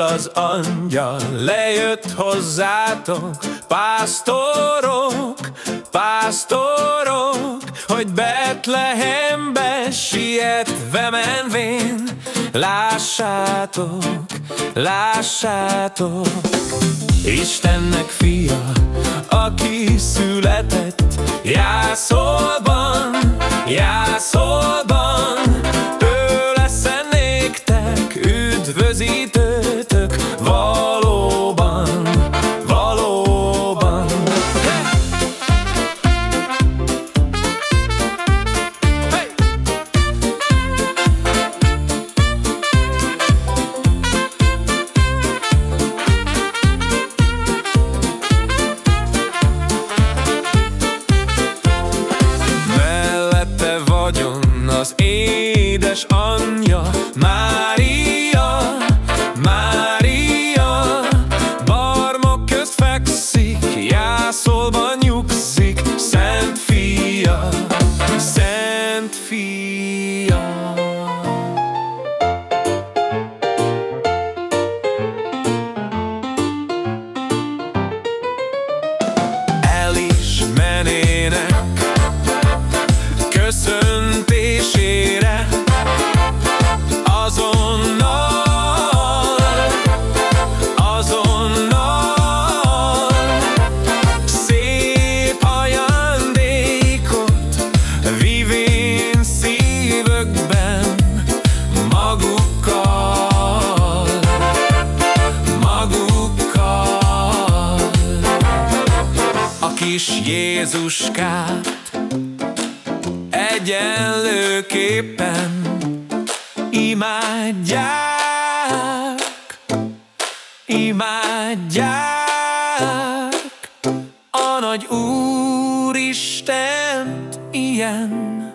az angyal? Lejött hozzátok, pásztorok, pásztorok, hogy Betlehembe sietve menvén, lássátok, lássátok. Istennek fia, aki született, jászolban, jászolban, az édes anyja Mária, Mária. Barmok közt fekszik, jászolban nyugszik Szent fia, Szent fia. El is kis Jézuskát egyenlőképpen imádják, imádják a nagy Úristent ilyen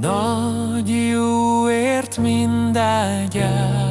nagy jóért mindágyák.